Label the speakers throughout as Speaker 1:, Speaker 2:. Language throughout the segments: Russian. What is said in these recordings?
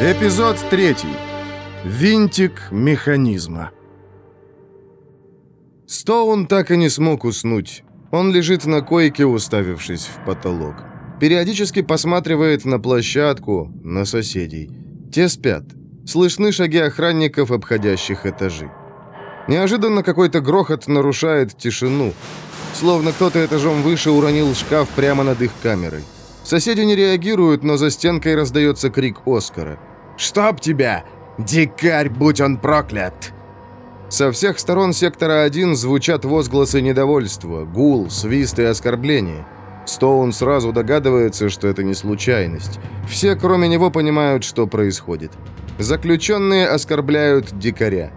Speaker 1: Эпизод третий. Винтик механизма. Стоун так и не смог уснуть. Он лежит на койке, уставившись в потолок. Периодически посматривает на площадку, на соседей. Те спят. Слышны шаги охранников, обходящих этажи. Неожиданно какой-то грохот нарушает тишину. Словно кто-то этажом выше уронил шкаф прямо над их камерой. Соседи не реагируют, но за стенкой раздается крик Оскара. «Чтоб тебя! Дикарь, будь он проклят!» Со всех сторон сектора 1 звучат возгласы недовольства, гул, свист и оскорбления. Стоун сразу догадывается, что это не случайность. Все, кроме него, понимают, что происходит. Заключенные оскорбляют дикаря.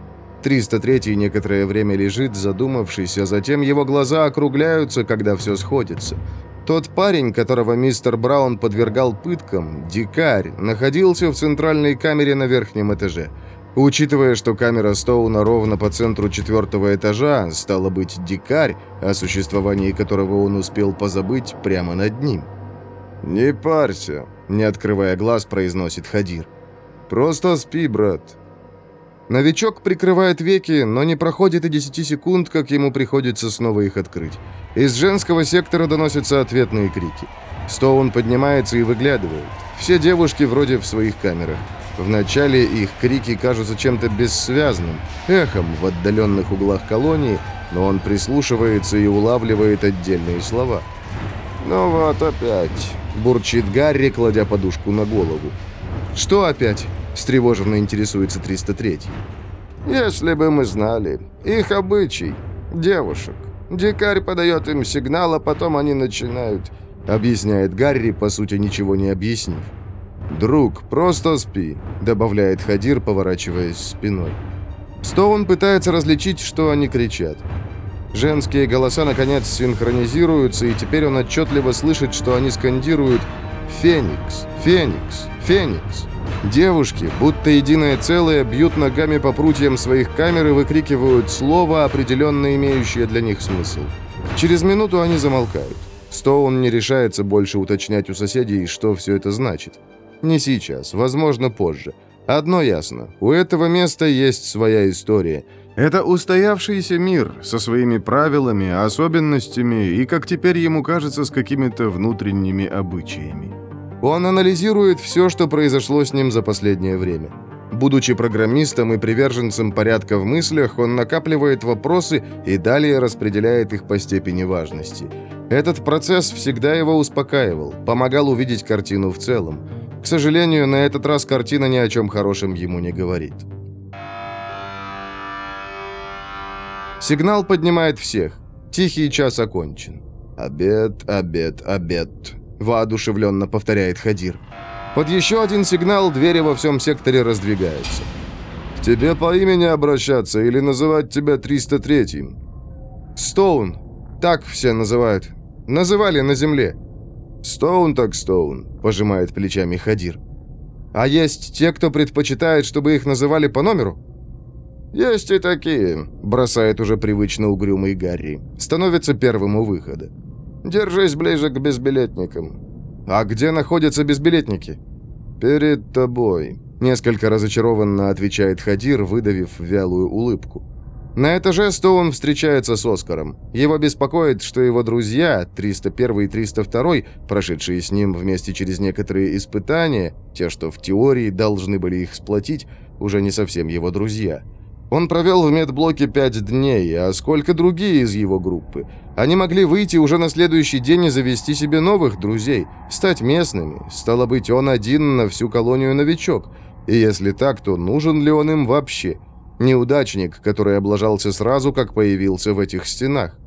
Speaker 1: 303 некоторое время лежит, задумавшись, а затем его глаза округляются, когда все сходится. Тот парень, которого мистер Браун подвергал пыткам, дикарь, находился в центральной камере на верхнем этаже. Учитывая, что камера Стоуна ровно по центру четвертого этажа, стало быть, дикарь, о существовании которого он успел позабыть прямо над ним. «Не парься», — не открывая глаз, произносит Хадир. «Просто спи, брат». Новичок прикрывает веки, но не проходит и 10 секунд, как ему приходится снова их открыть. Из женского сектора доносятся ответные крики. Стоун поднимается и выглядывает. Все девушки вроде в своих камерах. Вначале их крики кажутся чем-то бессвязным, эхом в отдаленных углах колонии, но он прислушивается и улавливает отдельные слова. «Ну вот опять», — бурчит Гарри, кладя подушку на голову. «Что опять?» — встревоженно интересуется 303 «Если бы мы знали. Их обычай. Девушек. Дикарь подает им сигнал, а потом они начинают, объясняет Гарри, по сути ничего не объяснив. «Друг, просто спи», — добавляет Хадир, поворачиваясь спиной. Стоун пытается различить, что они кричат. Женские голоса, наконец, синхронизируются, и теперь он отчетливо слышит, что они скандируют «Феникс! Феникс! Феникс!». Девушки, будто единое целое, бьют ногами по прутьям своих камер и выкрикивают слово, определенно имеющее для них смысл. Через минуту они замолкают. Стоун не решается больше уточнять у соседей, что все это значит. Не сейчас, возможно, позже. Одно ясно. У этого места есть своя история. Это устоявшийся мир со своими правилами, особенностями и, как теперь ему кажется, с какими-то внутренними обычаями. Он анализирует все, что произошло с ним за последнее время. Будучи программистом и приверженцем порядка в мыслях, он накапливает вопросы и далее распределяет их по степени важности. Этот процесс всегда его успокаивал, помогал увидеть картину в целом. К сожалению, на этот раз картина ни о чем хорошем ему не говорит. Сигнал поднимает всех. Тихий час окончен. «Обед, обед, обед», — воодушевленно повторяет Хадир. Под еще один сигнал двери во всем секторе раздвигаются. «К тебе по имени обращаться или называть тебя 303-м?» «Стоун. Так все называют. Называли на земле». «Стоун так Стоун», — пожимает плечами Хадир. «А есть те, кто предпочитает, чтобы их называли по номеру?» «Есть и такие», — бросает уже привычно угрюмый Гарри. Становится первым у выхода. «Держись ближе к безбилетникам». «А где находятся безбилетники?» «Перед тобой», — несколько разочарованно отвечает Хадир, выдавив вялую улыбку. На этаже Стоун встречается с Оскаром. Его беспокоит, что его друзья, 301 и 302, прошедшие с ним вместе через некоторые испытания, те, что в теории должны были их сплотить, уже не совсем его друзья. Он провел в медблоке пять дней, а сколько другие из его группы? Они могли выйти уже на следующий день и завести себе новых друзей, стать местными. Стало быть, он один на всю колонию новичок. И если так, то нужен ли он им вообще? Неудачник, который облажался сразу, как появился в этих стенах.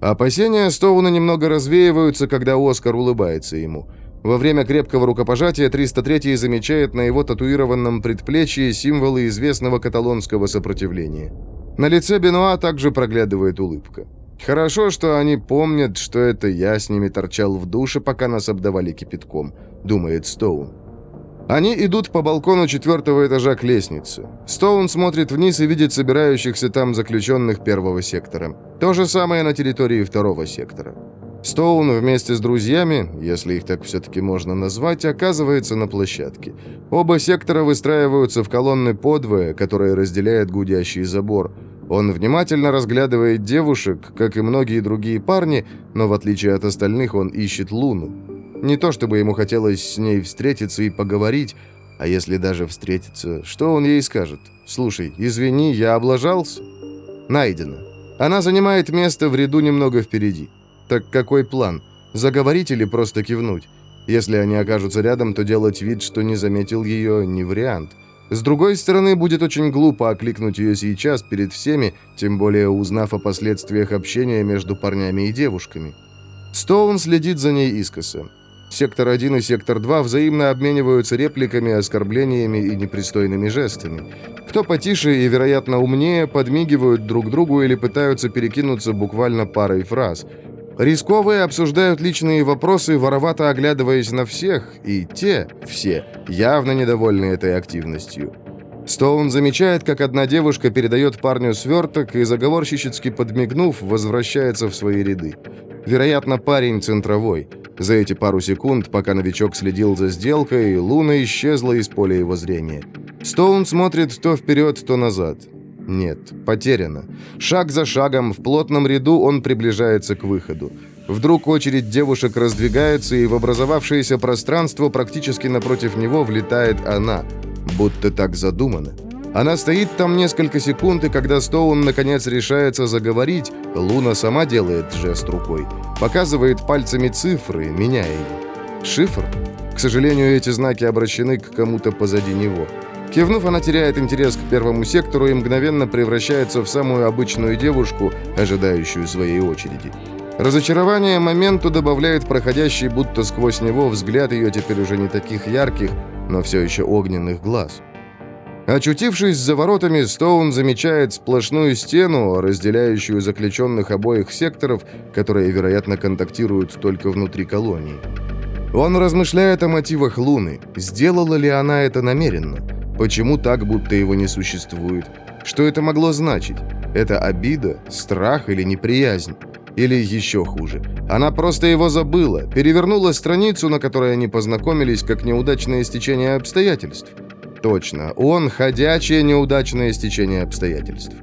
Speaker 1: Опасения Стоуна немного развеиваются, когда Оскар улыбается ему. Во время крепкого рукопожатия 303 замечает на его татуированном предплечье символы известного каталонского сопротивления. На лице Бенуа также проглядывает улыбка. «Хорошо, что они помнят, что это я с ними торчал в душе, пока нас обдавали кипятком», — думает Стоун. Они идут по балкону четвертого этажа к лестнице. Стоун смотрит вниз и видит собирающихся там заключенных первого сектора. То же самое на территории второго сектора. Стоун вместе с друзьями, если их так все-таки можно назвать, оказывается на площадке. Оба сектора выстраиваются в колонны подвое, которые разделяет гудящий забор. Он внимательно разглядывает девушек, как и многие другие парни, но в отличие от остальных он ищет Луну. Не то чтобы ему хотелось с ней встретиться и поговорить, а если даже встретиться, что он ей скажет? «Слушай, извини, я облажался?» Найдено. Она занимает место в ряду немного впереди. Так какой план? Заговорить или просто кивнуть? Если они окажутся рядом, то делать вид, что не заметил ее, не вариант. С другой стороны, будет очень глупо окликнуть ее сейчас перед всеми, тем более узнав о последствиях общения между парнями и девушками. Стоун следит за ней искоса. Сектор 1 и Сектор 2 взаимно обмениваются репликами, оскорблениями и непристойными жестами. Кто потише и, вероятно, умнее, подмигивают друг другу или пытаются перекинуться буквально парой фраз. Рисковые обсуждают личные вопросы, воровато оглядываясь на всех, и те, все, явно недовольны этой активностью. Стоун замечает, как одна девушка передает парню сверток и, заговорщически подмигнув, возвращается в свои ряды. Вероятно, парень центровой. За эти пару секунд, пока новичок следил за сделкой, Луна исчезла из поля его зрения. Стоун смотрит то вперед, то назад. Нет, потеряно. Шаг за шагом, в плотном ряду он приближается к выходу. Вдруг очередь девушек раздвигается, и в образовавшееся пространство практически напротив него влетает она. Будто так задумано. Она стоит там несколько секунд, и когда Стоун наконец решается заговорить, Луна сама делает жест рукой. Показывает пальцами цифры, меняя их. Шифр? К сожалению, эти знаки обращены к кому-то позади него. Кивнув, она теряет интерес к первому сектору и мгновенно превращается в самую обычную девушку, ожидающую своей очереди. Разочарование моменту добавляет проходящий будто сквозь него взгляд ее теперь уже не таких ярких, но все еще огненных глаз. Очутившись за воротами, Стоун замечает сплошную стену, разделяющую заключенных обоих секторов, которые, вероятно, контактируют только внутри колонии. Он размышляет о мотивах Луны. Сделала ли она это намеренно? Почему так, будто его не существует? Что это могло значить? Это обида, страх или неприязнь? Или еще хуже. Она просто его забыла, перевернула страницу, на которой они познакомились, как неудачное стечение обстоятельств. Точно, он – ходячее неудачное стечение обстоятельств.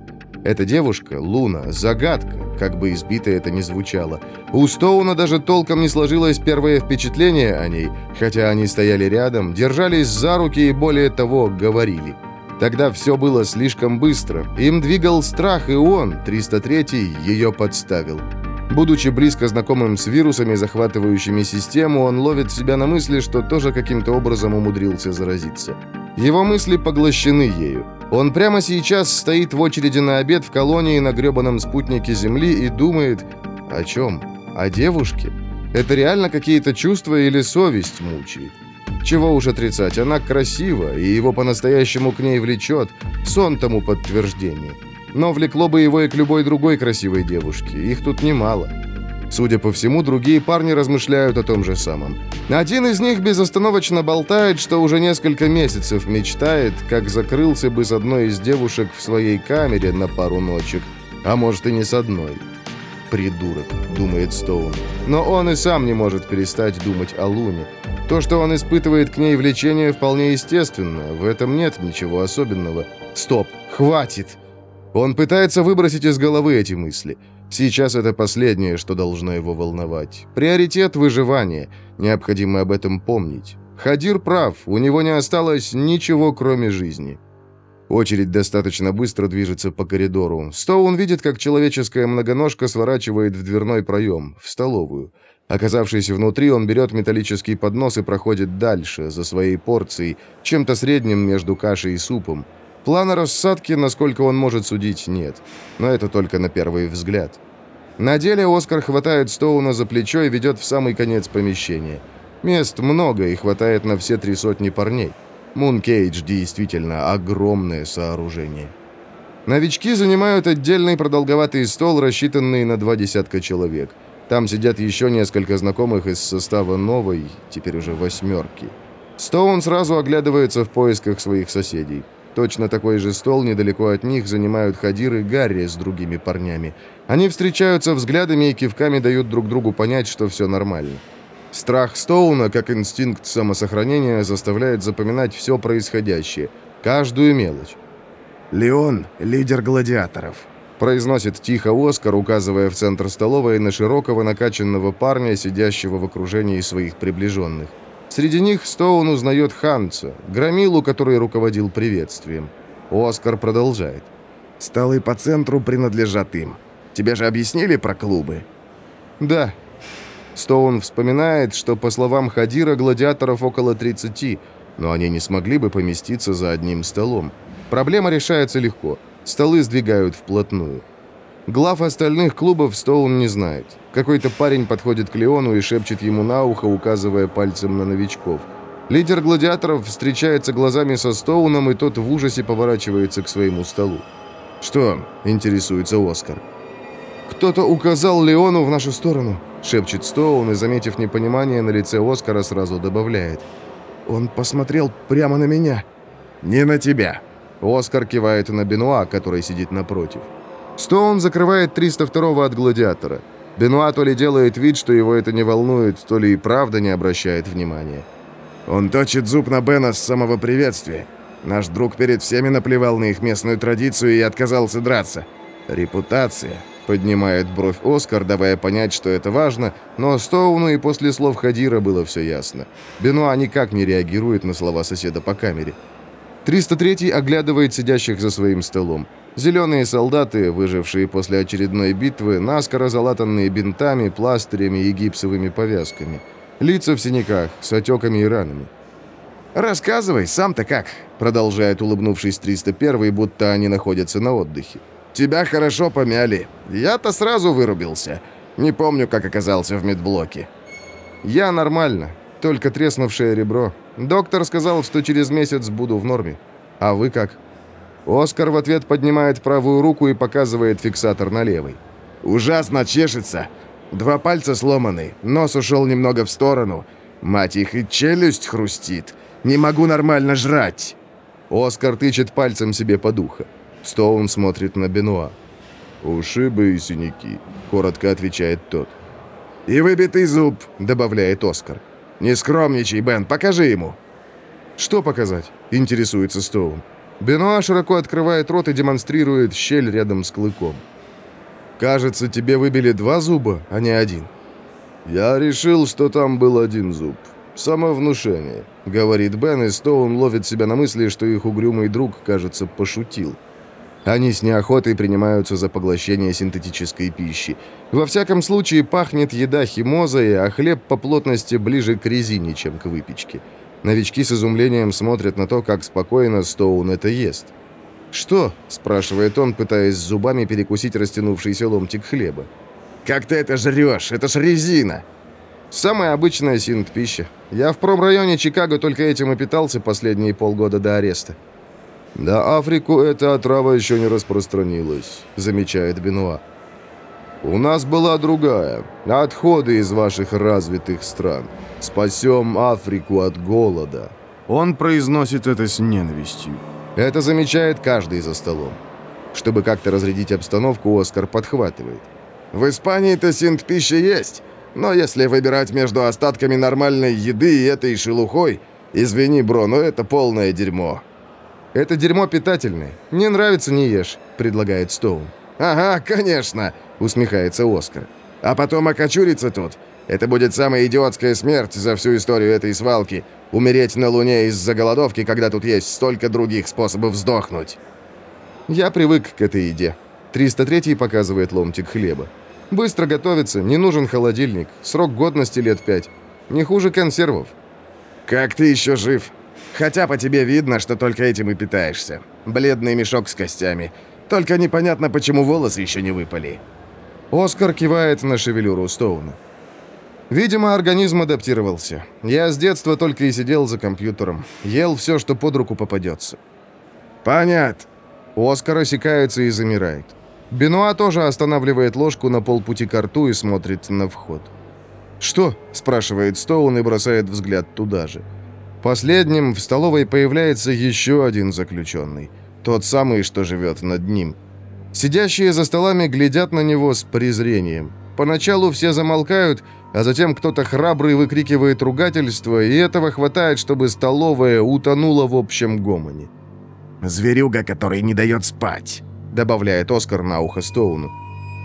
Speaker 1: Эта девушка, Луна, загадка, как бы избитая это ни звучало. У Стоуна даже толком не сложилось первое впечатление о ней, хотя они стояли рядом, держались за руки и, более того, говорили. Тогда все было слишком быстро. Им двигал страх, и он, 303-й, ее подставил. Будучи близко знакомым с вирусами, захватывающими систему, он ловит себя на мысли, что тоже каким-то образом умудрился заразиться. Его мысли поглощены ею. Он прямо сейчас стоит в очереди на обед в колонии на гребаном спутнике Земли и думает... О чем? О девушке? Это реально какие-то чувства или совесть мучает? Чего уж отрицать, она красива, и его по-настоящему к ней влечет. Сон тому подтверждение. Но влекло бы его и к любой другой красивой девушке. Их тут немало. Судя по всему, другие парни размышляют о том же самом. Один из них безостановочно болтает, что уже несколько месяцев мечтает, как закрылся бы с одной из девушек в своей камере на пару ночек, а может и не с одной. «Придурок», — думает Стоун. Но он и сам не может перестать думать о Луне. То, что он испытывает к ней влечение, вполне естественно. В этом нет ничего особенного. «Стоп! Хватит!» Он пытается выбросить из головы эти мысли — Сейчас это последнее, что должно его волновать. Приоритет выживания. Необходимо об этом помнить. Хадир прав, у него не осталось ничего, кроме жизни. Очередь достаточно быстро движется по коридору. Стоун видит, как человеческая многоножка сворачивает в дверной проем, в столовую. Оказавшись внутри, он берет металлический поднос и проходит дальше, за своей порцией, чем-то средним между кашей и супом. Плана рассадки, насколько он может судить, нет. Но это только на первый взгляд. На деле Оскар хватает Стоуна за плечо и ведет в самый конец помещения. Мест много и хватает на все три сотни парней. Мункейдж действительно огромное сооружение. Новички занимают отдельный продолговатый стол, рассчитанный на два десятка человек. Там сидят еще несколько знакомых из состава новой, теперь уже восьмерки. Стоун сразу оглядывается в поисках своих соседей. Точно такой же стол недалеко от них занимают Хадир и Гарри с другими парнями. Они встречаются взглядами и кивками дают друг другу понять, что все нормально. Страх Стоуна, как инстинкт самосохранения, заставляет запоминать все происходящее, каждую мелочь.
Speaker 2: «Леон — лидер гладиаторов», —
Speaker 1: произносит тихо Оскар, указывая в центр столовой на широкого накачанного парня, сидящего в окружении своих приближенных. Среди них Стоун узнает Ханца, громилу, который руководил приветствием. Оскар продолжает.
Speaker 2: «Столы по центру принадлежат им. Тебе же объяснили про клубы?»
Speaker 1: «Да». Стоун вспоминает, что, по словам Хадира, гладиаторов около 30, но они не смогли бы поместиться за одним столом. Проблема решается легко. Столы сдвигают вплотную. Глав остальных клубов Стоун не знает. Какой-то парень подходит к Леону и шепчет ему на ухо, указывая пальцем на новичков. Лидер гладиаторов встречается глазами со Стоуном, и тот в ужасе поворачивается к своему столу. «Что?» – интересуется Оскар. «Кто-то указал Леону в нашу сторону», – шепчет Стоун, и, заметив непонимание, на лице Оскара сразу добавляет. «Он посмотрел прямо на меня».
Speaker 2: «Не на тебя».
Speaker 1: Оскар кивает на Бенуа, который сидит напротив. Стоун закрывает 302-го от гладиатора. Бенуа то ли делает вид, что его это не волнует, то ли и правда не обращает внимания.
Speaker 2: Он точит зуб на Бена с самого приветствия. Наш друг перед всеми наплевал на их местную традицию и отказался драться. Репутация. Поднимает бровь Оскар, давая понять, что это важно, но Стоуну и после слов Хадира было все ясно. Бенуа никак не реагирует на слова соседа по камере. 303-й оглядывает сидящих за своим столом. Зеленые солдаты, выжившие после очередной битвы, наскоро залатанные бинтами, пластырями и гипсовыми повязками. Лица в синяках, с отеками и ранами. «Рассказывай, сам-то как?» Продолжает, улыбнувшись 301 будто они находятся на отдыхе. «Тебя хорошо помяли. Я-то сразу вырубился. Не помню, как оказался в медблоке».
Speaker 1: «Я нормально, только треснувшее ребро. Доктор сказал, что через месяц буду в норме. А вы как?» Оскар в ответ поднимает правую руку и показывает фиксатор на левой.
Speaker 2: «Ужасно чешется. Два пальца сломаны, нос ушел немного в сторону. Мать их, и челюсть хрустит. Не могу нормально жрать».
Speaker 1: Оскар тычет пальцем себе под ухо. Стоун смотрит на Бенуа. «Ушибы и синяки», — коротко отвечает тот.
Speaker 2: «И выбитый зуб», — добавляет Оскар. «Не скромничай, Бен, покажи ему».
Speaker 1: «Что показать?» — интересуется Стоун. Бенуа широко открывает рот и демонстрирует щель рядом с клыком. «Кажется, тебе выбили два зуба, а не один». «Я решил, что там был один зуб. Самовнушение», — говорит Бен, и Стоун ловит себя на мысли, что их угрюмый друг, кажется, пошутил. Они с неохотой принимаются за поглощение синтетической пищи. Во всяком случае, пахнет еда химозой, а хлеб по плотности ближе к резине, чем к выпечке. Новички с изумлением смотрят на то, как спокойно Стоун это ест. «Что?» – спрашивает он, пытаясь зубами перекусить растянувшийся ломтик хлеба.
Speaker 2: «Как ты это жрешь? Это ж резина!»
Speaker 1: «Самая обычная синт-пища. Я в промрайоне Чикаго только этим и питался последние полгода до ареста». «На Африку эта отрава еще не распространилась», – замечает Бенуа. «У нас была другая. Отходы из ваших развитых стран. Спасем Африку от голода». Он произносит это с ненавистью. Это замечает каждый за столом. Чтобы как-то разрядить обстановку, Оскар подхватывает.
Speaker 2: «В Испании-то синт-пища есть, но если выбирать между остатками нормальной еды и этой шелухой, извини, бро, но это полное дерьмо».
Speaker 1: «Это дерьмо питательное. Не нравится, не ешь», — предлагает Стоун.
Speaker 2: «Ага, конечно», — усмехается Оскар. «А потом окочуриться тут. Это будет самая идиотская смерть за всю историю этой свалки. Умереть на Луне из-за голодовки, когда тут есть столько других способов сдохнуть».
Speaker 1: «Я привык к этой еде». 303 показывает ломтик хлеба. «Быстро готовится, не нужен холодильник. Срок годности лет пять. Не хуже консервов».
Speaker 2: «Как ты еще жив? Хотя по тебе видно, что только этим и питаешься. Бледный мешок с костями. Только непонятно, почему волосы еще не выпали».
Speaker 1: Оскар кивает на шевелюру Стоуна. Видимо, организм адаптировался. Я с детства только и сидел за компьютером. Ел все, что под руку попадется.
Speaker 2: «Понят».
Speaker 1: Оскар осекается и замирает. Бенуа тоже останавливает ложку на полпути к рту и смотрит на вход. «Что?» – спрашивает Стоун и бросает взгляд туда же. Последним в столовой появляется еще один заключенный. Тот самый, что живет над ним. Сидящие за столами глядят на него с презрением. Поначалу все замолкают, а затем кто-то храбрый выкрикивает ругательство, и этого хватает, чтобы столовая утонула в общем гомоне.
Speaker 2: «Зверюга, который не дает спать», — добавляет Оскар на ухо Стоуну.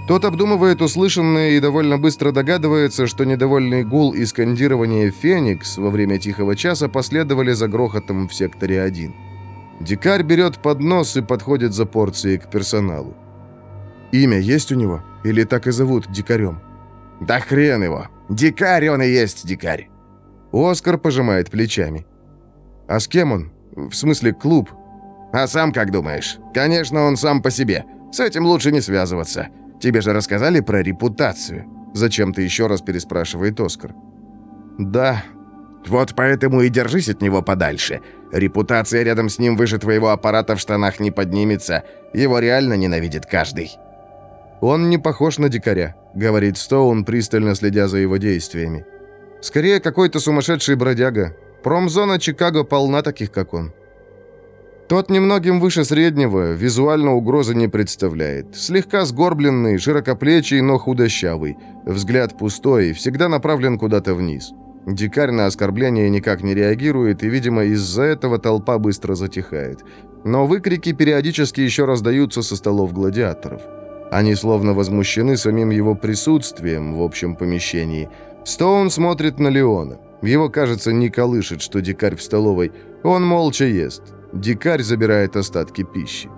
Speaker 1: Тот обдумывает услышанное и довольно быстро догадывается, что недовольный гул и скандирование «Феникс» во время тихого часа последовали за грохотом в секторе 1. Дикарь берет поднос и подходит за порцией к персоналу. «Имя есть у него? Или так и зовут дикарем?»
Speaker 2: «Да хрен его! Дикарь он и есть дикарь!»
Speaker 1: Оскар пожимает плечами. «А с кем он? В смысле, клуб?»
Speaker 2: «А сам как думаешь? Конечно, он сам по себе. С этим лучше не связываться. Тебе же рассказали про репутацию?»
Speaker 1: Зачем-то еще раз переспрашивает Оскар. «Да».
Speaker 2: «Вот поэтому и держись от него подальше. Репутация рядом с ним выше твоего аппарата в штанах не поднимется. Его реально ненавидит каждый».
Speaker 1: «Он не похож на дикаря», — говорит Стоун, пристально следя за его действиями. «Скорее, какой-то сумасшедший бродяга. Промзона Чикаго полна таких, как он». Тот немногим выше среднего, визуально угрозы не представляет. Слегка сгорбленный, широкоплечий, но худощавый. Взгляд пустой, всегда направлен куда-то вниз. Дикарь на оскорбление никак не реагирует, и, видимо, из-за этого толпа быстро затихает. Но выкрики периодически еще раздаются со столов гладиаторов. Они словно возмущены самим его присутствием в общем помещении. Стоун смотрит на Леона. Его, кажется, не колышет, что дикарь в столовой. Он молча ест. Дикарь забирает остатки пищи.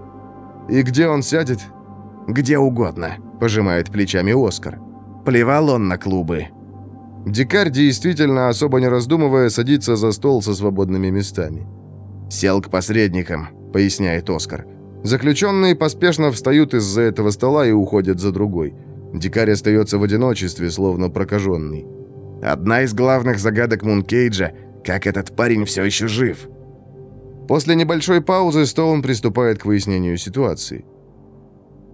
Speaker 1: «И где он сядет?»
Speaker 2: «Где угодно», – пожимает плечами Оскар. Плевал он на клубы.
Speaker 1: Дикарь действительно, особо не раздумывая, садится за стол со свободными местами.
Speaker 2: «Сел к посредникам», – поясняет Оскар.
Speaker 1: Заключенные поспешно встают из-за этого стола и уходят за другой. Дикарь остается в одиночестве, словно прокаженный.
Speaker 2: «Одна из главных загадок Мункейджа – как этот парень все еще жив»,
Speaker 1: После небольшой паузы Стоун приступает к выяснению ситуации.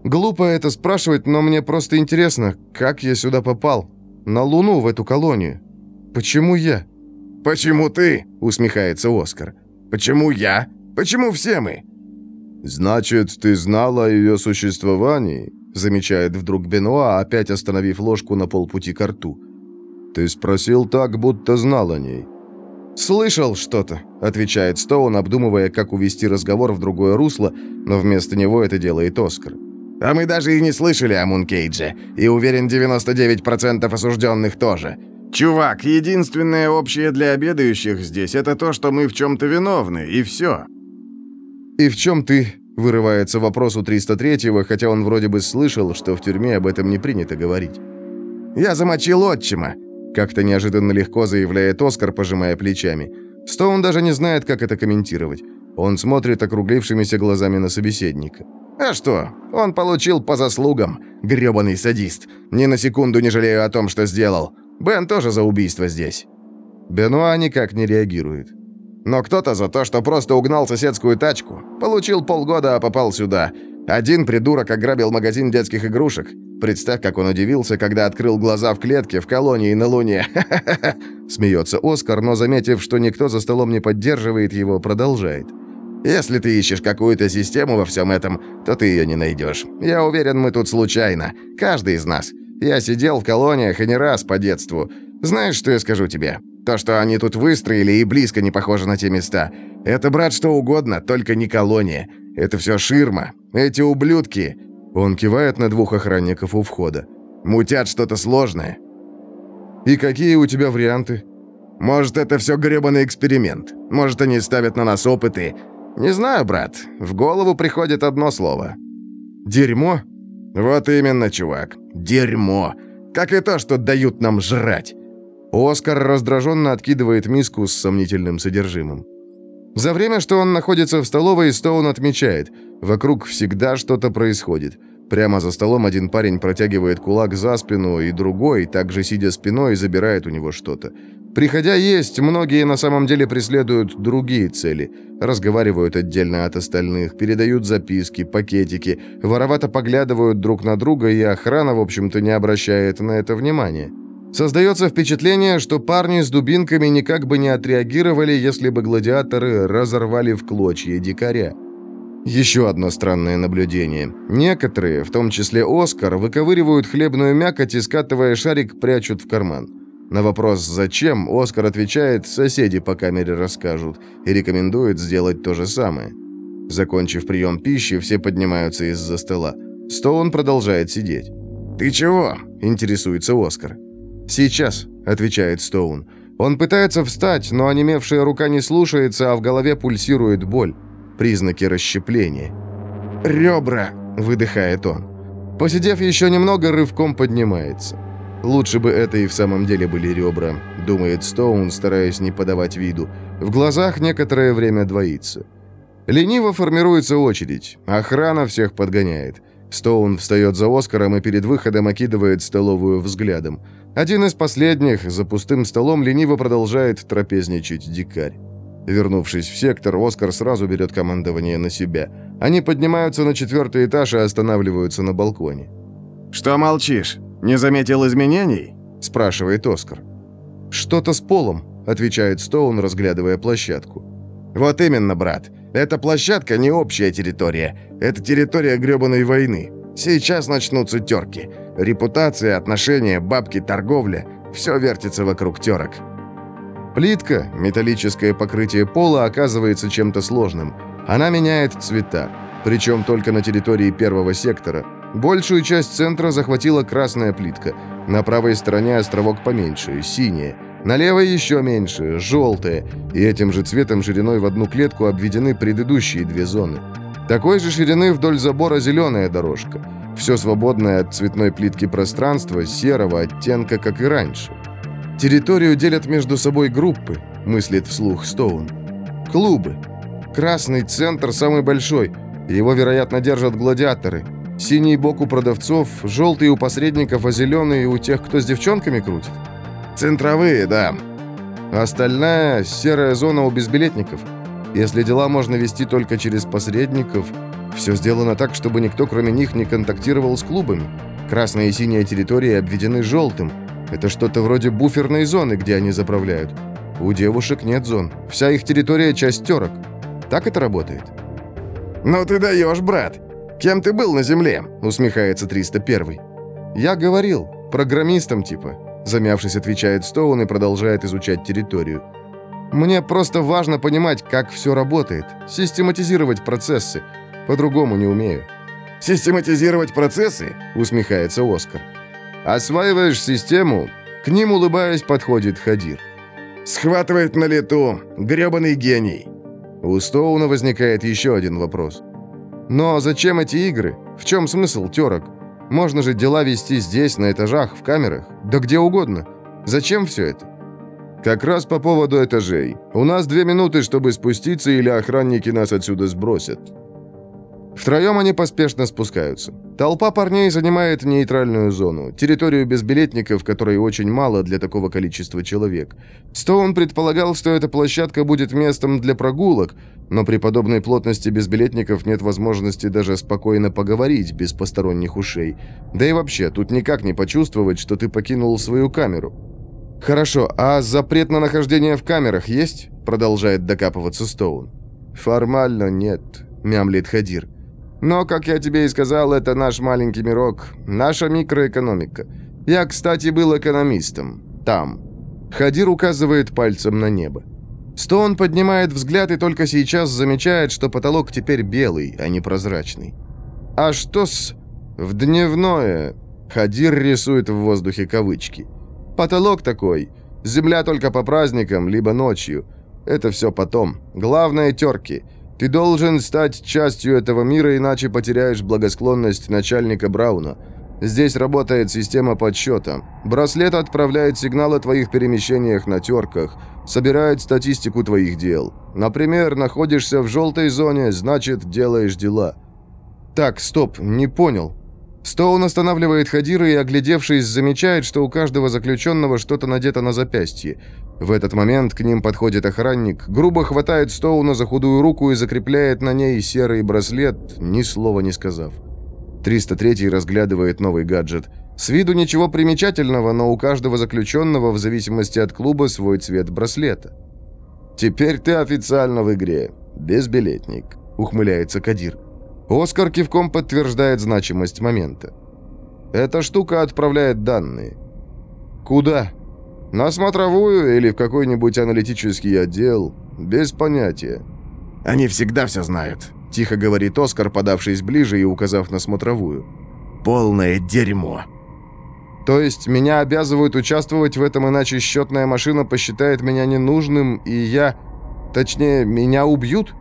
Speaker 1: «Глупо это спрашивать, но мне просто интересно, как я сюда попал? На Луну, в эту колонию. Почему я?»
Speaker 2: «Почему ты?» — усмехается Оскар. «Почему я? Почему все мы?»
Speaker 1: «Значит, ты знала о ее существовании?» — замечает вдруг Бенуа, опять остановив ложку на полпути к рту. «Ты спросил так, будто знал о ней». «Слышал что-то», — отвечает Стоун, обдумывая, как увести разговор в другое русло, но вместо него это делает Оскар.
Speaker 2: «А мы даже и не слышали о Мункейдже, и уверен, 99% осужденных тоже. Чувак, единственное общее для обедающих здесь — это то, что мы в чем-то виновны, и все».
Speaker 1: «И в чем ты?» — вырывается вопрос у 303-го, хотя он вроде бы слышал, что в тюрьме об этом не принято говорить.
Speaker 2: «Я замочил отчима.
Speaker 1: Как-то неожиданно легко заявляет Оскар, пожимая плечами. Стоун даже не знает, как это комментировать. Он смотрит округлившимися глазами на собеседника.
Speaker 2: «А что? Он получил по заслугам. грёбаный садист. Ни на секунду не жалею о том, что сделал. Бен тоже за убийство здесь».
Speaker 1: Бенуа никак не реагирует.
Speaker 2: «Но кто-то за то, что просто угнал соседскую тачку. Получил полгода, а попал сюда. Один придурок ограбил магазин детских игрушек. Представь, как он удивился, когда открыл глаза в клетке в колонии на Луне.
Speaker 1: Смеется Оскар, но, заметив, что никто за столом не поддерживает его, продолжает.
Speaker 2: «Если ты ищешь какую-то систему во всем этом, то ты ее не найдешь. Я уверен, мы тут случайно. Каждый из нас. Я сидел в колониях и не раз по детству. Знаешь, что я скажу тебе? То, что они тут выстроили и близко не похоже на те места. Это, брат, что угодно, только не колония. Это все ширма. Эти ублюдки...»
Speaker 1: Он кивает на двух охранников у входа.
Speaker 2: «Мутят что-то сложное».
Speaker 1: «И какие у тебя варианты?»
Speaker 2: «Может, это все гребаный эксперимент. Может, они ставят на нас опыты. Не знаю, брат. В голову приходит одно слово».
Speaker 1: «Дерьмо?»
Speaker 2: «Вот именно, чувак. Дерьмо. Как и то, что дают нам жрать».
Speaker 1: Оскар раздраженно откидывает миску с сомнительным содержимым. За время, что он находится в столовой, Стоун отмечает, вокруг всегда что-то происходит. Прямо за столом один парень протягивает кулак за спину, и другой, также сидя спиной, забирает у него что-то. Приходя есть, многие на самом деле преследуют другие цели. Разговаривают отдельно от остальных, передают записки, пакетики, воровато поглядывают друг на друга, и охрана, в общем-то, не обращает на это внимания. Создается впечатление, что парни с дубинками никак бы не отреагировали, если бы гладиаторы разорвали в клочья дикаря. Еще одно странное наблюдение. Некоторые, в том числе Оскар, выковыривают хлебную мякоть и, скатывая шарик, прячут в карман. На вопрос «Зачем?» Оскар отвечает «Соседи по камере расскажут» и рекомендует сделать то же самое. Закончив прием пищи, все поднимаются из-за стола. Стоун продолжает сидеть.
Speaker 2: «Ты чего?»
Speaker 1: – интересуется Оскар. «Сейчас», — отвечает Стоун. Он пытается встать, но онемевшая рука не слушается, а в голове пульсирует боль. Признаки расщепления.
Speaker 2: «Ребра!»
Speaker 1: — выдыхает он. Посидев еще немного, рывком поднимается. «Лучше бы это и в самом деле были ребра», — думает Стоун, стараясь не подавать виду. В глазах некоторое время двоится. Лениво формируется очередь. Охрана всех подгоняет. Стоун встает за Оскаром и перед выходом окидывает столовую взглядом. Один из последних за пустым столом лениво продолжает трапезничать дикарь. Вернувшись в сектор, Оскар сразу берет командование на себя. Они поднимаются на четвертый этаж и останавливаются на балконе.
Speaker 2: «Что молчишь? Не заметил изменений?»
Speaker 1: – спрашивает Оскар. «Что-то с полом», – отвечает Стоун, разглядывая площадку.
Speaker 2: «Вот именно, брат. Эта площадка не общая территория. Это территория грёбаной войны. Сейчас начнутся терки. Репутация, отношения, бабки, торговля – все вертится вокруг терок.
Speaker 1: Плитка, металлическое покрытие пола, оказывается чем-то сложным. Она меняет цвета, причем только на территории первого сектора. Большую часть центра захватила красная плитка. На правой стороне островок поменьше, синяя. На левой еще меньше, желтая. И этим же цветом шириной в одну клетку обведены предыдущие две зоны. Такой же ширины вдоль забора зеленая дорожка. Все свободное от цветной плитки пространство серого оттенка, как и раньше. Территорию делят между собой группы, мыслит вслух Стоун. Клубы. Красный центр самый большой. Его, вероятно, держат гладиаторы. Синий бок у продавцов, желтый у посредников, а зеленый у тех, кто с девчонками крутит.
Speaker 2: Центровые, да.
Speaker 1: Остальная серая зона у безбилетников. Если дела можно вести только через посредников, все сделано так, чтобы никто, кроме них, не контактировал с клубами. Красная и синяя территории обведены желтым. Это что-то вроде буферной зоны, где они заправляют. У девушек нет зон. Вся их территория – часть терок. Так это работает?
Speaker 2: «Ну ты даешь, брат! Кем ты был на Земле?»
Speaker 1: – усмехается 301. «Я говорил. Программистом типа». Замявшись, отвечает Стоун и продолжает изучать территорию. «Мне просто важно понимать, как все работает, систематизировать процессы. По-другому не умею».
Speaker 2: «Систематизировать процессы?» — усмехается Оскар.
Speaker 1: «Осваиваешь систему?» К ним, улыбаясь, подходит Хадир.
Speaker 2: «Схватывает на лету. грёбаный гений».
Speaker 1: У Стоуна возникает еще один вопрос. «Но зачем эти игры? В чем смысл терок? Можно же дела вести здесь, на этажах, в камерах, да где угодно. Зачем все это?» «Как раз по поводу этажей. У нас две минуты, чтобы спуститься, или охранники нас отсюда сбросят». Втроем они поспешно спускаются. Толпа парней занимает нейтральную зону, территорию безбилетников, которой очень мало для такого количества человек. Стоун предполагал, что эта площадка будет местом для прогулок, но при подобной плотности безбилетников нет возможности даже спокойно поговорить без посторонних ушей. Да и вообще, тут никак не почувствовать, что ты покинул свою камеру. «Хорошо, а запрет на нахождение в камерах есть?» Продолжает докапываться Стоун. «Формально нет», — мямлит Хадир. Но, как я тебе и сказал, это наш маленький мирок, наша микроэкономика. Я, кстати, был экономистом. Там. Хадир указывает пальцем на небо. Стоун поднимает взгляд и только сейчас замечает, что потолок теперь белый, а не прозрачный. А что с... В дневное... Хадир рисует в воздухе кавычки. Потолок такой. Земля только по праздникам, либо ночью. Это все потом. Главное терки. Ты должен стать частью этого мира, иначе потеряешь благосклонность начальника Брауна. Здесь работает система подсчета. Браслет отправляет сигнал о твоих перемещениях на терках, собирает статистику твоих дел. Например, находишься в желтой зоне, значит, делаешь дела. Так, стоп, не понял. Стоун останавливает Хадира и, оглядевшись, замечает, что у каждого заключенного что-то надето на запястье. В этот момент к ним подходит охранник, грубо хватает Стоуна за худую руку и закрепляет на ней серый браслет, ни слова не сказав. 303 разглядывает новый гаджет. С виду ничего примечательного, но у каждого заключенного в зависимости от клуба свой цвет браслета. «Теперь ты официально в игре. Безбилетник», — ухмыляется Кадир. Оскар кивком подтверждает значимость момента. Эта штука отправляет данные. Куда? На смотровую или в какой-нибудь аналитический отдел? Без понятия.
Speaker 2: Они всегда все знают, тихо говорит Оскар, подавшись ближе и указав на смотровую. Полное дерьмо.
Speaker 1: То есть меня обязывают участвовать в этом, иначе счетная машина посчитает меня ненужным, и я... Точнее, меня убьют?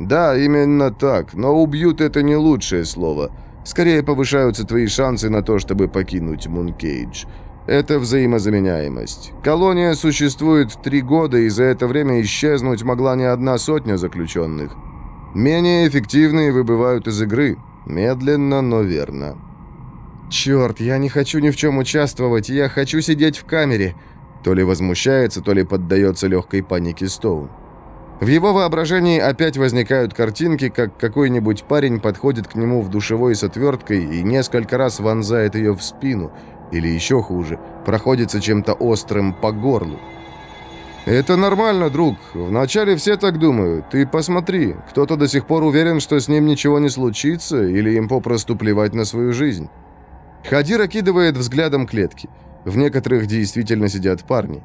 Speaker 1: Да, именно так, но убьют это не лучшее слово. Скорее повышаются твои шансы на то, чтобы покинуть Мункейдж. Это взаимозаменяемость. Колония существует три года, и за это время исчезнуть могла не одна сотня заключенных. Менее эффективные выбывают из игры. Медленно, но верно. «Черт, я не хочу ни в чем участвовать, я хочу сидеть в камере!» То ли возмущается, то ли поддается легкой панике Стоун. В его воображении опять возникают картинки, как какой-нибудь парень подходит к нему в душевой с отверткой и несколько раз вонзает ее в спину, или еще хуже, проходится чем-то острым по горлу. «Это нормально, друг. Вначале все так думают. Ты посмотри, кто-то до сих пор уверен, что с ним ничего не случится, или им попросту плевать на свою жизнь». Хадир окидывает взглядом клетки. В некоторых действительно сидят парни.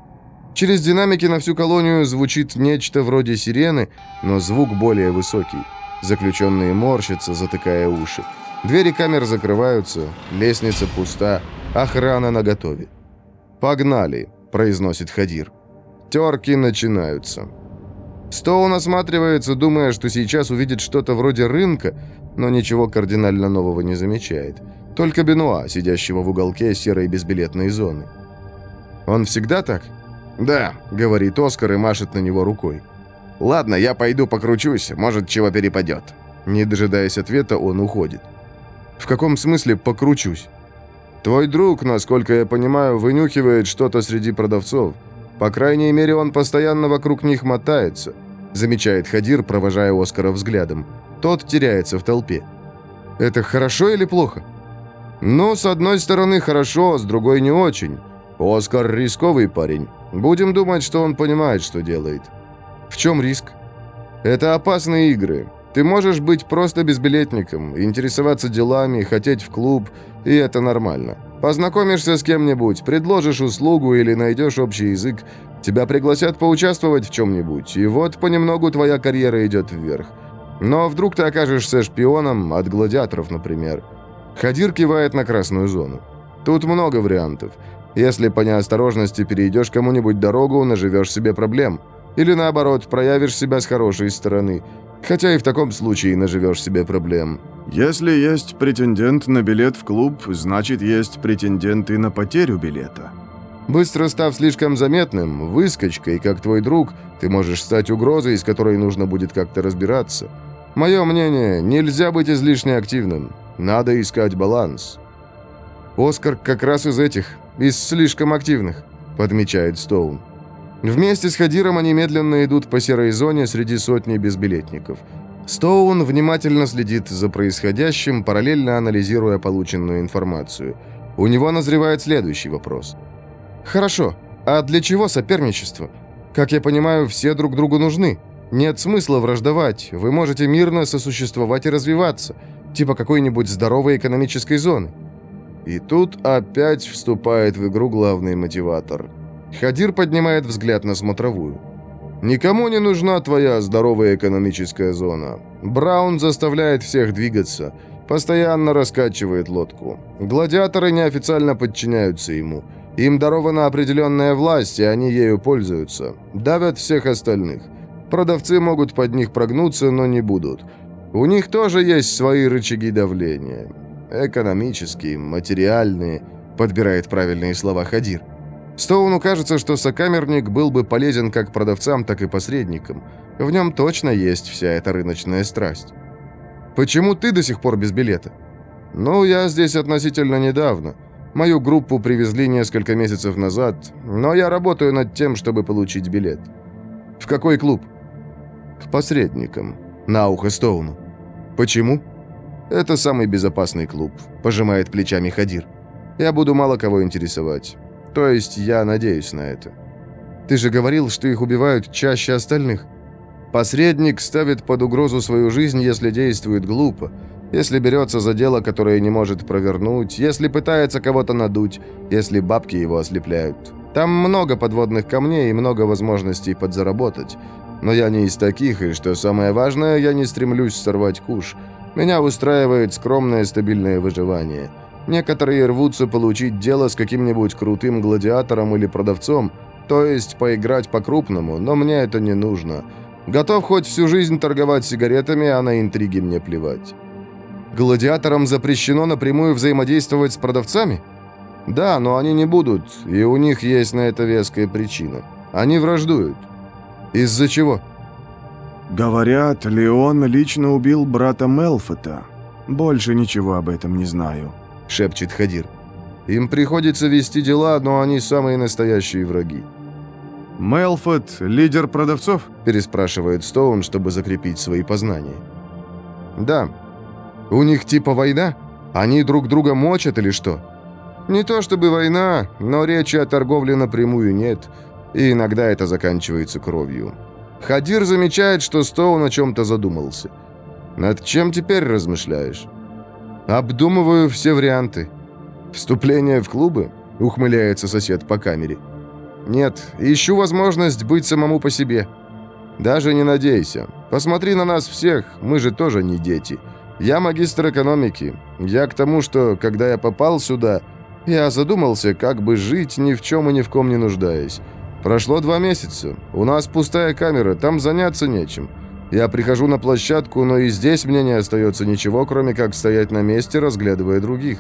Speaker 1: Через динамики на всю колонию звучит нечто вроде сирены, но звук более высокий. Заключенные морщатся, затыкая уши. Двери камер закрываются, лестница пуста, охрана наготове. «Погнали», — произносит Хадир. Терки начинаются. Стоун осматривается, думая, что сейчас увидит что-то вроде рынка, но ничего кардинально нового не замечает. Только Бенуа, сидящего в уголке серой безбилетной зоны. «Он всегда так?»
Speaker 2: «Да», — говорит Оскар и машет на него рукой. «Ладно, я пойду покручусь, может, чего перепадет».
Speaker 1: Не дожидаясь ответа, он уходит. «В каком смысле покручусь?» «Твой друг, насколько я понимаю, вынюхивает что-то среди продавцов. По крайней мере, он постоянно вокруг них мотается», замечает Хадир, провожая Оскара взглядом. Тот теряется в толпе. «Это хорошо или плохо?» «Ну, с одной стороны хорошо, с другой не очень. Оскар рисковый парень. Будем думать, что он понимает, что делает. В чем риск? Это опасные игры. Ты можешь быть просто безбилетником, интересоваться делами, хотеть в клуб, и это нормально. Познакомишься с кем-нибудь, предложишь услугу или найдешь общий язык, тебя пригласят поучаствовать в чем-нибудь, и вот понемногу твоя карьера идет вверх. Но вдруг ты окажешься шпионом от гладиаторов, например. Хадир кивает на красную зону. Тут много вариантов. Если по неосторожности перейдешь кому-нибудь дорогу, наживешь себе проблем. Или наоборот, проявишь себя с хорошей стороны. Хотя и в таком случае наживешь себе проблем.
Speaker 2: Если есть претендент на билет в клуб, значит есть претендент и на потерю билета.
Speaker 1: Быстро став слишком заметным, выскочкой, как твой друг, ты можешь стать угрозой, с которой нужно будет как-то разбираться. Мое мнение, нельзя быть излишне активным. Надо искать баланс. Оскар как раз из этих, из слишком активных», — подмечает Стоун. Вместе с Хадиром они медленно идут по серой зоне среди сотни безбилетников. Стоун внимательно следит за происходящим, параллельно анализируя полученную информацию. У него назревает следующий вопрос. «Хорошо, а для чего соперничество? Как я понимаю, все друг другу нужны. Нет смысла враждовать, вы можете мирно сосуществовать и развиваться, типа какой-нибудь здоровой экономической зоны. И тут опять вступает в игру главный мотиватор. Хадир поднимает взгляд на смотровую. «Никому не нужна твоя здоровая экономическая зона. Браун заставляет всех двигаться, постоянно раскачивает лодку. Гладиаторы неофициально подчиняются ему. Им дарована определенная власть, и они ею пользуются. Давят всех остальных. Продавцы могут под них прогнуться, но не будут. У них тоже есть свои рычаги давления. Экономические, материальные, подбирает правильные слова Хадир. Стоуну кажется, что сокамерник был бы полезен как продавцам, так и посредникам. В нем точно есть вся эта рыночная страсть. Почему ты до сих пор без билета? Ну, я здесь относительно недавно. Мою группу привезли несколько месяцев назад, но я работаю над тем, чтобы получить билет. В какой клуб? К посредникам. На ухо Стоуну. Почему? Это самый безопасный клуб, пожимает плечами Хадир. Я буду мало кого интересовать. То есть я надеюсь на это. Ты же говорил, что их убивают чаще остальных. Посредник ставит под угрозу свою жизнь, если действует глупо, если берется за дело, которое не может провернуть, если пытается кого-то надуть, если бабки его ослепляют. Там много подводных камней и много возможностей подзаработать. Но я не из таких, и, что самое важное, я не стремлюсь сорвать куш. Меня устраивает скромное стабильное выживание. Некоторые рвутся получить дело с каким-нибудь крутым гладиатором или продавцом, то есть поиграть по-крупному, но мне это не нужно. Готов хоть всю жизнь торговать сигаретами, а на интриги мне плевать. Гладиаторам запрещено напрямую взаимодействовать с продавцами? Да, но они не будут, и у них есть на это веская причина. Они враждуют. Из-за чего?
Speaker 3: Говорят, Леон лично убил брата Мелфота. Больше ничего об этом не знаю,
Speaker 1: шепчет Хадир. Им приходится вести дела, но они самые настоящие враги.
Speaker 3: «Мелфот — лидер продавцов?»
Speaker 1: – переспрашивает Стоун, чтобы закрепить свои познания. «Да. У них типа война? Они друг друга мочат или что?» «Не то чтобы война, но речи о торговле напрямую нет, и иногда это заканчивается кровью. Хадир замечает, что Стоун о чем-то задумался. Над чем теперь размышляешь?» «Обдумываю все варианты. Вступление в клубы?» — ухмыляется сосед по камере. «Нет, ищу возможность быть самому по себе. Даже не надейся. Посмотри на нас всех, мы же тоже не дети. Я магистр экономики. Я к тому, что, когда я попал сюда, я задумался, как бы жить, ни в чем и ни в ком не нуждаясь. Прошло два месяца. У нас пустая камера, там заняться нечем. Я прихожу на площадку, но и здесь мне не остается ничего, кроме как стоять на месте, разглядывая других.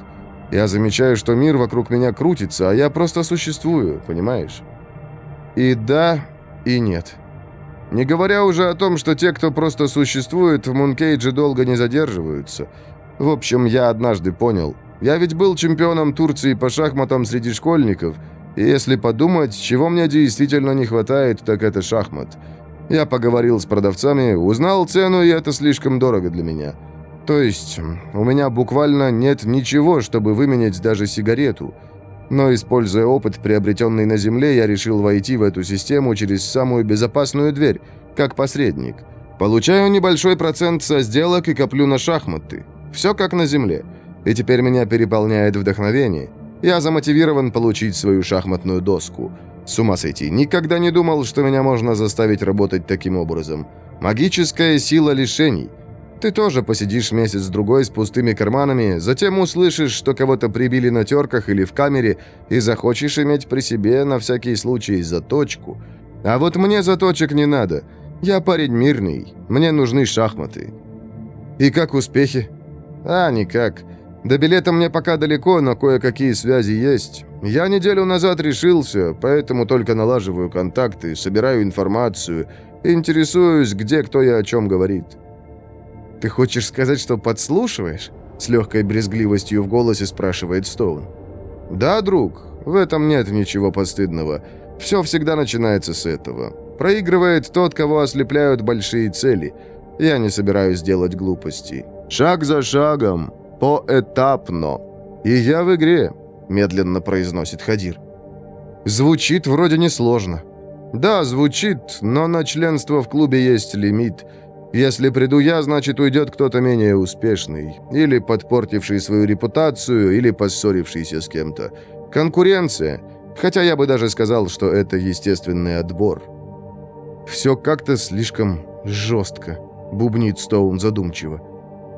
Speaker 1: Я замечаю, что мир вокруг меня крутится, а я просто существую, понимаешь? И да, и нет. Не говоря уже о том, что те, кто просто существует, в Мункейдже долго не задерживаются. В общем, я однажды понял. Я ведь был чемпионом Турции по шахматам среди школьников, и если подумать, чего мне действительно не хватает, так это шахмат. Я поговорил с продавцами, узнал цену, и это слишком дорого для меня. То есть, у меня буквально нет ничего, чтобы выменять даже сигарету. Но, используя опыт, приобретенный на Земле, я решил войти в эту систему через самую безопасную дверь, как посредник. Получаю небольшой процент со сделок и коплю на шахматы. Все как на Земле. И теперь меня переполняет вдохновение. Я замотивирован получить свою шахматную доску. С ума сойти, никогда не думал, что меня можно заставить работать таким образом. Магическая сила лишений – ты тоже посидишь месяц-другой с пустыми карманами, затем услышишь, что кого-то прибили на терках или в камере, и захочешь иметь при себе на всякий случай заточку. А вот мне заточек не надо. Я парень мирный, мне нужны шахматы. И как успехи? А, никак. До билета мне пока далеко, но кое-какие связи есть. Я неделю назад решился, поэтому только налаживаю контакты, собираю информацию, интересуюсь, где кто и о чем говорит. «Ты хочешь сказать, что подслушиваешь?» С легкой брезгливостью в голосе спрашивает Стоун. «Да, друг, в этом нет ничего постыдного. Все всегда начинается с этого. Проигрывает тот, кого ослепляют большие цели. Я не собираюсь делать глупостей. Шаг за шагом, поэтапно. И я в игре», — медленно произносит Хадир. «Звучит вроде несложно». «Да, звучит, но на членство в клубе есть лимит». Если приду я, значит, уйдет кто-то менее успешный, или подпортивший свою репутацию, или поссорившийся с кем-то. Конкуренция. Хотя я бы даже сказал, что это естественный отбор. Все как-то слишком жестко, бубнит Стоун задумчиво.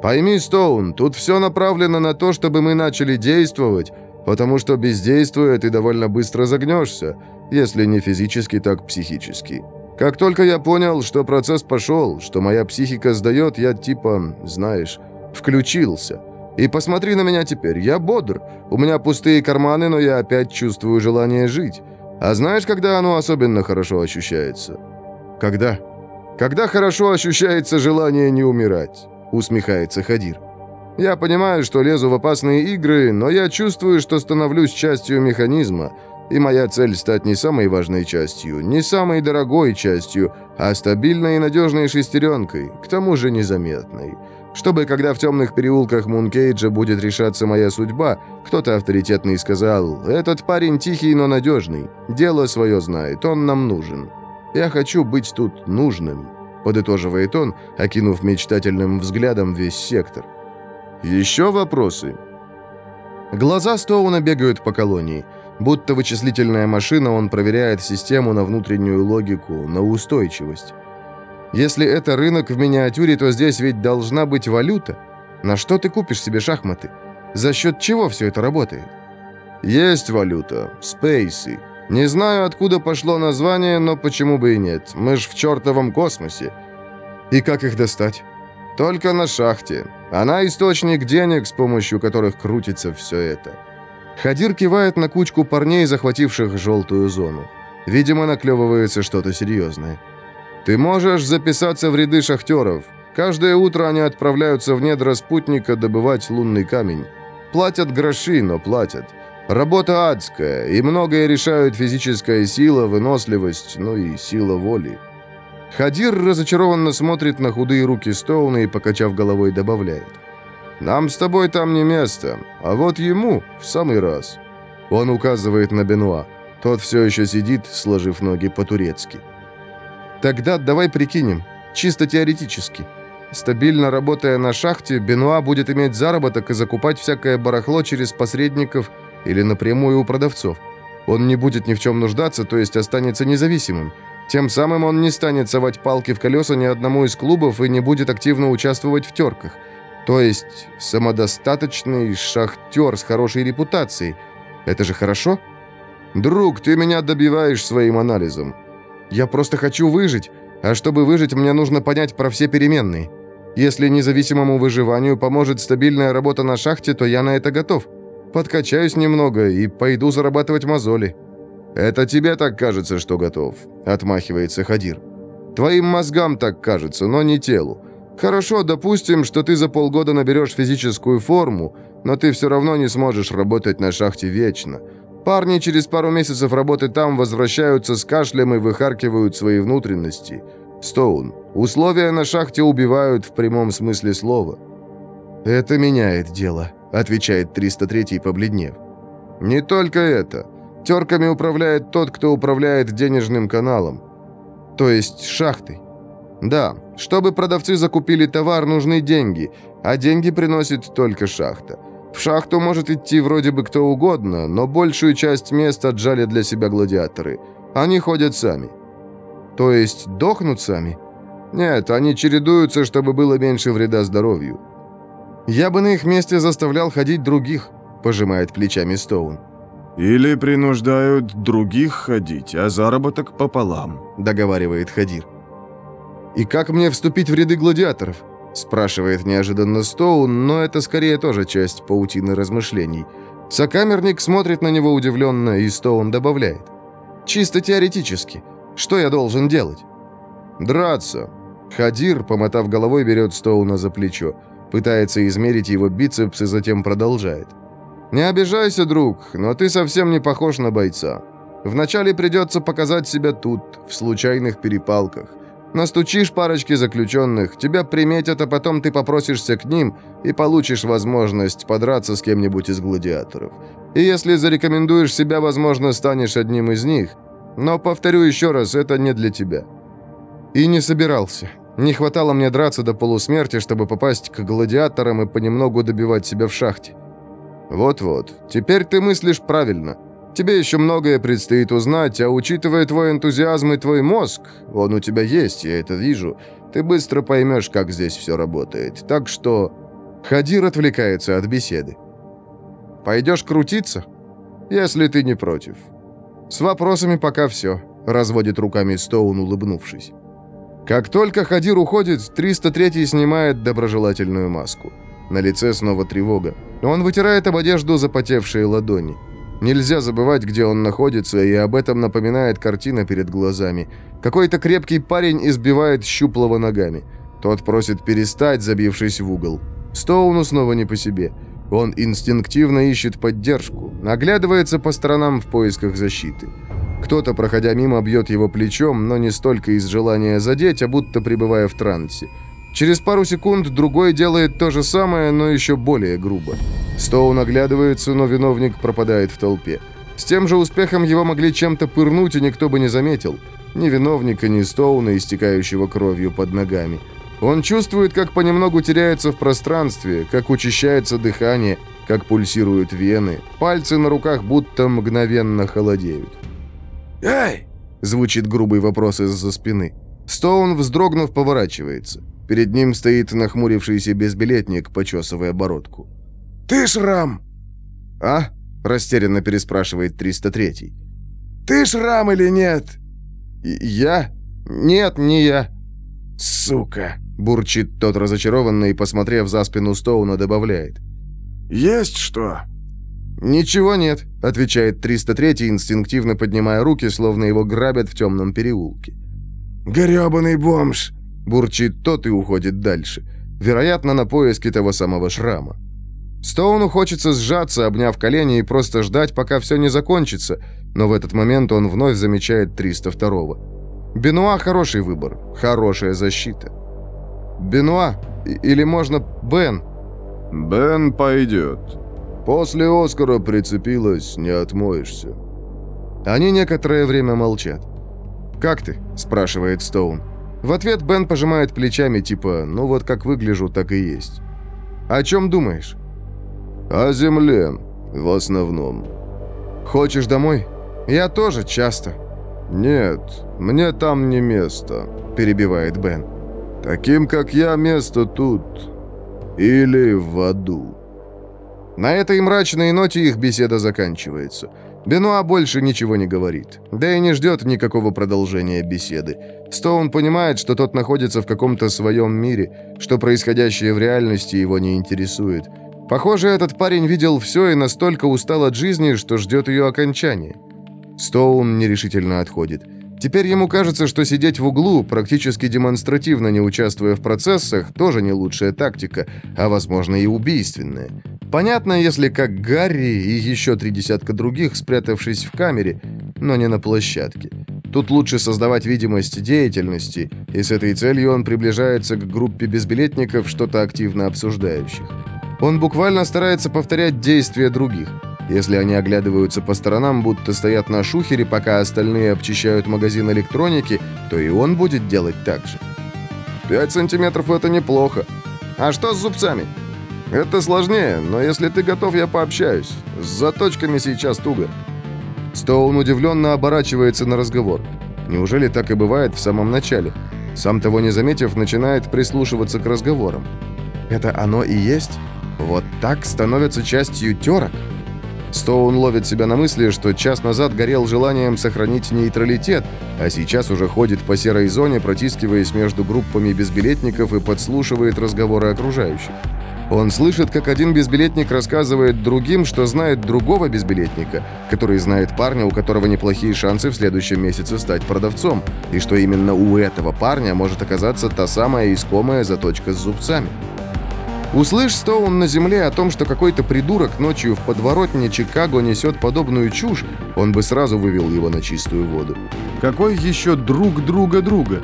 Speaker 1: Пойми, Стоун, тут все направлено на то, чтобы мы начали действовать, потому что бездействуя ты довольно быстро загнешься, если не физически, так психически. Как только я понял, что процесс пошел, что моя психика сдает, я типа, знаешь, включился. И посмотри на меня теперь, я бодр. У меня пустые карманы, но я опять чувствую желание жить. А знаешь, когда оно особенно хорошо ощущается? Когда? Когда хорошо ощущается желание не умирать, усмехается Хадир. Я понимаю, что лезу в опасные игры, но я чувствую, что становлюсь частью механизма, и моя цель стать не самой важной частью, не самой дорогой частью, а стабильной и надежной шестеренкой, к тому же незаметной. Чтобы, когда в темных переулках Мункейджа будет решаться моя судьба, кто-то авторитетный сказал, «Этот парень тихий, но надежный. Дело свое знает, он нам нужен. Я хочу быть тут нужным», — подытоживает он, окинув мечтательным взглядом весь сектор. «Еще вопросы?» Глаза Стоуна бегают по колонии. Будто вычислительная машина, он проверяет систему на внутреннюю логику, на устойчивость. Если это рынок в миниатюре, то здесь ведь должна быть валюта. На что ты купишь себе шахматы? За счет чего все это работает? Есть валюта. Спейсы. Не знаю, откуда пошло название, но почему бы и нет. Мы ж в чертовом космосе. И как их достать? Только на шахте. Она источник денег, с помощью которых крутится все это. Хадир кивает на кучку парней, захвативших желтую зону. Видимо, наклевывается что-то серьезное. Ты можешь записаться в ряды шахтеров. Каждое утро они отправляются в недра спутника добывать лунный камень. Платят гроши, но платят. Работа адская, и многое решают физическая сила, выносливость, ну и сила воли. Хадир разочарованно смотрит на худые руки Стоуна и, покачав головой, добавляет. «Нам с тобой там не место, а вот ему в самый раз». Он указывает на Бенуа. Тот все еще сидит, сложив ноги по-турецки. Тогда давай прикинем, чисто теоретически. Стабильно работая на шахте, Бенуа будет иметь заработок и закупать всякое барахло через посредников или напрямую у продавцов. Он не будет ни в чем нуждаться, то есть останется независимым. Тем самым он не станет совать палки в колеса ни одному из клубов и не будет активно участвовать в терках. То есть самодостаточный шахтер с хорошей репутацией. Это же хорошо? Друг, ты меня добиваешь своим анализом. Я просто хочу выжить, а чтобы выжить, мне нужно понять про все переменные. Если независимому выживанию поможет стабильная работа на шахте, то я на это готов. Подкачаюсь немного и пойду зарабатывать мозоли». «Это тебе так кажется, что готов», — отмахивается Хадир. «Твоим мозгам так кажется, но не телу. Хорошо, допустим, что ты за полгода наберешь физическую форму, но ты все равно не сможешь работать на шахте вечно. Парни через пару месяцев работы там возвращаются с кашлем и выхаркивают свои внутренности. Стоун, условия на шахте убивают в прямом смысле слова. «Это меняет дело», — отвечает 303-й, побледнев. «Не только это. Терками управляет тот, кто управляет денежным каналом. То есть шахтой. Да, чтобы продавцы закупили товар, нужны деньги, а деньги приносит только шахта. В шахту может идти вроде бы кто угодно, но большую часть мест отжали для себя гладиаторы. Они ходят сами. То есть дохнут сами? Нет, они чередуются, чтобы было меньше вреда здоровью. Я бы на их месте заставлял ходить других, пожимает плечами Стоун.
Speaker 3: Или принуждают других ходить, а заработок пополам, договаривает Хадир.
Speaker 1: И как мне вступить в ряды гладиаторов? Спрашивает неожиданно Стоун, но это скорее тоже часть паутины размышлений. Сокамерник смотрит на него удивленно, и Стоун добавляет. «Чисто теоретически. Что я должен делать?» «Драться». Хадир, помотав головой, берет Стоуна за плечо. Пытается измерить его бицепс и затем продолжает. «Не обижайся, друг, но ты совсем не похож на бойца. Вначале придется показать себя тут, в случайных перепалках. Настучишь парочке заключенных, тебя приметят, а потом ты попросишься к ним и получишь возможность подраться с кем-нибудь из гладиаторов. И если зарекомендуешь себя, возможно, станешь одним из них. Но, повторю еще раз, это не для тебя. И не собирался. Не хватало мне драться до полусмерти, чтобы попасть к гладиаторам и понемногу добивать себя в шахте. Вот-вот, теперь ты мыслишь правильно. Тебе еще многое предстоит узнать, а учитывая твой энтузиазм и твой мозг, он у тебя есть, я это вижу, ты быстро поймешь, как здесь все работает. Так что Хадир отвлекается от беседы. Пойдешь крутиться? Если ты не против. С вопросами пока все, разводит руками Стоун, улыбнувшись. Как только Хадир уходит, 303 снимает доброжелательную маску. На лице снова тревога. Он вытирает об одежду запотевшие ладони. Нельзя забывать, где он находится, и об этом напоминает картина перед глазами. Какой-то крепкий парень избивает щуплого ногами. Тот просит перестать, забившись в угол. Стоуну снова не по себе. Он инстинктивно ищет поддержку, наглядывается по сторонам в поисках защиты. Кто-то, проходя мимо, бьет его плечом, но не столько из желания задеть, а будто пребывая в трансе. Через пару секунд другой делает то же самое, но еще более грубо. Стоун оглядывается, но виновник пропадает в толпе. С тем же успехом его могли чем-то пырнуть, и никто бы не заметил. Ни виновника, ни Стоуна, истекающего кровью под ногами. Он чувствует, как понемногу теряется в пространстве, как учащается дыхание, как пульсируют вены. Пальцы на руках будто мгновенно холодеют.
Speaker 2: «Эй!»
Speaker 1: — звучит грубый вопрос из-за спины. Стоун, вздрогнув, поворачивается. Перед ним стоит нахмурившийся безбилетник, почесывая бородку.
Speaker 2: «Ты Шрам!»
Speaker 1: «А?» — растерянно переспрашивает 303-й.
Speaker 2: «Ты Шрам или нет?»
Speaker 1: «Я? Нет, не я».
Speaker 2: «Сука!»
Speaker 1: — бурчит тот разочарованно и, посмотрев за спину Стоуна, добавляет.
Speaker 3: «Есть что?»
Speaker 1: «Ничего нет», — отвечает 303-й, инстинктивно поднимая руки, словно его грабят в темном переулке.
Speaker 2: «Гребаный бомж!»
Speaker 1: Бурчит тот и уходит дальше. Вероятно, на поиски того самого шрама. Стоуну хочется сжаться, обняв колени и просто ждать, пока все не закончится, но в этот момент он вновь замечает 302-го. Бенуа хороший выбор, хорошая защита. Бенуа, или можно Бен?
Speaker 3: «Бен пойдет».
Speaker 1: После Оскара прицепилась, не отмоешься. Они некоторое время молчат. «Как ты?» – спрашивает Стоун. В ответ Бен пожимает плечами, типа «ну вот как выгляжу, так и есть». «О чем думаешь?»
Speaker 2: «О земле, в основном».
Speaker 1: «Хочешь домой?» «Я тоже часто».
Speaker 2: «Нет, мне там не место», – перебивает Бен. «Таким, как я, место тут. Или в аду».
Speaker 1: На этой мрачной ноте их беседа заканчивается. Бенуа больше ничего не говорит. Да и не ждет никакого продолжения беседы. Стоун понимает, что тот находится в каком-то своем мире, что происходящее в реальности его не интересует. Похоже, этот парень видел все и настолько устал от жизни, что ждет ее окончания. Стоун нерешительно отходит. Теперь ему кажется, что сидеть в углу, практически демонстративно не участвуя в процессах, тоже не лучшая тактика, а, возможно, и убийственная. Понятно, если как Гарри и еще три десятка других, спрятавшись в камере, но не на площадке. Тут лучше создавать видимость деятельности, и с этой целью он приближается к группе безбилетников, что-то активно обсуждающих. Он буквально старается повторять действия других. Если они оглядываются по сторонам, будто стоят на шухере, пока остальные обчищают магазин электроники, то и он будет делать так же. «Пять сантиметров — это неплохо. А что с зубцами?» «Это сложнее, но если ты готов, я пообщаюсь. С заточками сейчас туго». Стоун удивленно оборачивается на разговор. Неужели так и бывает в самом начале? Сам того не заметив, начинает прислушиваться к разговорам. Это оно и есть? Вот так становятся частью терок? Стоун ловит себя на мысли, что час назад горел желанием сохранить нейтралитет, а сейчас уже ходит по серой зоне, протискиваясь между группами безбилетников и подслушивает разговоры окружающих. Он слышит, как один безбилетник рассказывает другим, что знает другого безбилетника, который знает парня, у которого неплохие шансы в следующем месяце стать продавцом, и что именно у этого парня может оказаться та самая искомая заточка с зубцами. Услышь Стоун на земле о том, что какой-то придурок ночью в подворотне Чикаго несет подобную чушь, он бы сразу вывел его на чистую воду. Какой еще друг друга друга?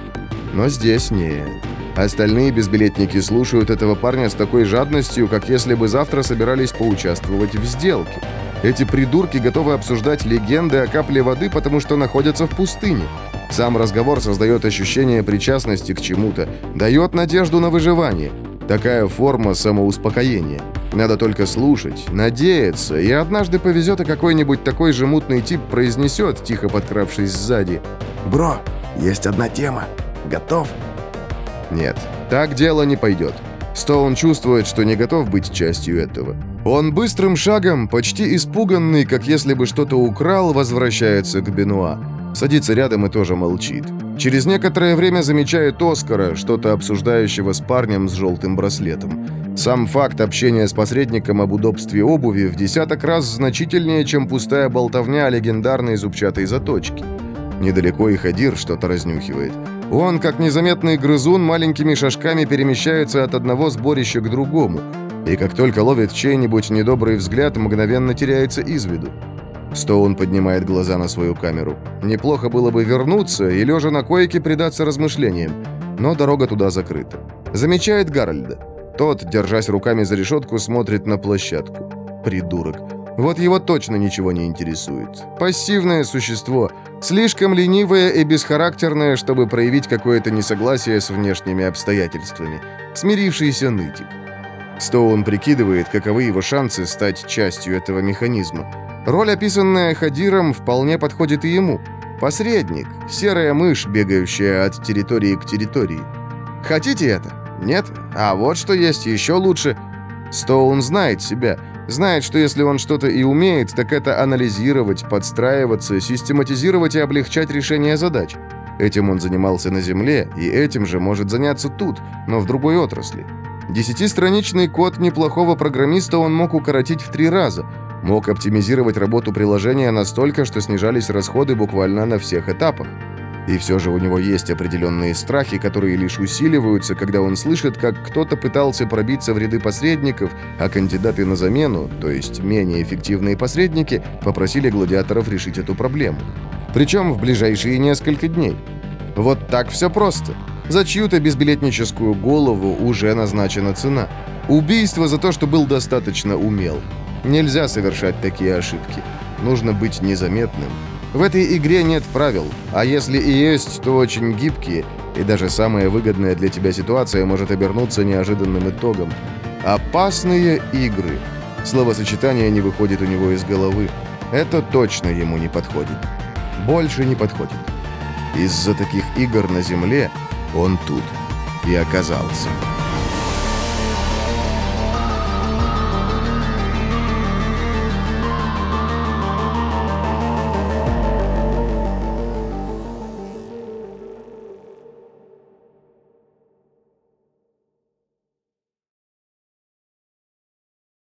Speaker 1: Но здесь нет. Остальные безбилетники слушают этого парня с такой жадностью, как если бы завтра собирались поучаствовать в сделке. Эти придурки готовы обсуждать легенды о капле воды, потому что находятся в пустыне. Сам разговор создает ощущение причастности к чему-то, дает надежду на выживание. Такая форма самоуспокоения. Надо только слушать, надеяться, и однажды повезет, и какой-нибудь такой же мутный тип произнесет, тихо подкравшись сзади.
Speaker 2: «Бро, есть одна тема. Готов?»
Speaker 1: Нет, так дело не пойдет. Стоун чувствует, что не готов быть частью этого. Он быстрым шагом, почти испуганный, как если бы что-то украл, возвращается к Бенуа. Садится рядом и тоже молчит. Через некоторое время замечает Оскара, что-то обсуждающего с парнем с желтым браслетом. Сам факт общения с посредником об удобстве обуви в десяток раз значительнее, чем пустая болтовня о легендарной зубчатой заточке. Недалеко и Хадир что-то разнюхивает. Он, как незаметный грызун, маленькими шажками перемещается от одного сборища к другому, и как только ловит чей-нибудь недобрый взгляд, мгновенно теряется из виду. Стоун поднимает глаза на свою камеру. Неплохо было бы вернуться и, лежа на койке, предаться размышлениям, но дорога туда закрыта. Замечает Гарольда. Тот, держась руками за решетку, смотрит на площадку. Придурок. Вот его точно ничего не интересует. Пассивное существо, слишком ленивое и бесхарактерное, чтобы проявить какое-то несогласие с внешними обстоятельствами. Смирившийся нытик. Стоун прикидывает, каковы его шансы стать частью этого механизма. Роль, описанная Хадиром, вполне подходит и ему. Посредник, серая мышь, бегающая от территории к территории. Хотите это? Нет? А вот что есть еще лучше. Стоун знает себя. Знает, что если он что-то и умеет, так это анализировать, подстраиваться, систематизировать и облегчать решение задач. Этим он занимался на Земле, и этим же может заняться тут, но в другой отрасли. Десятистраничный код неплохого программиста он мог укоротить в три раза, мог оптимизировать работу приложения настолько, что снижались расходы буквально на всех этапах. И все же у него есть определенные страхи, которые лишь усиливаются, когда он слышит, как кто-то пытался пробиться в ряды посредников, а кандидаты на замену, то есть менее эффективные посредники, попросили гладиаторов решить эту проблему. Причем в ближайшие несколько дней. Вот так все просто. За чью-то безбилетническую голову уже назначена цена. Убийство за то, что был достаточно умел. Нельзя совершать такие ошибки. Нужно быть незаметным. В этой игре нет правил, а если и есть, то очень гибкие, и даже самая выгодная для тебя ситуация может обернуться неожиданным итогом. Опасные игры. Словосочетание не выходит у него из головы. Это точно ему не подходит. Больше не подходит. Из-за таких игр на Земле он тут и оказался.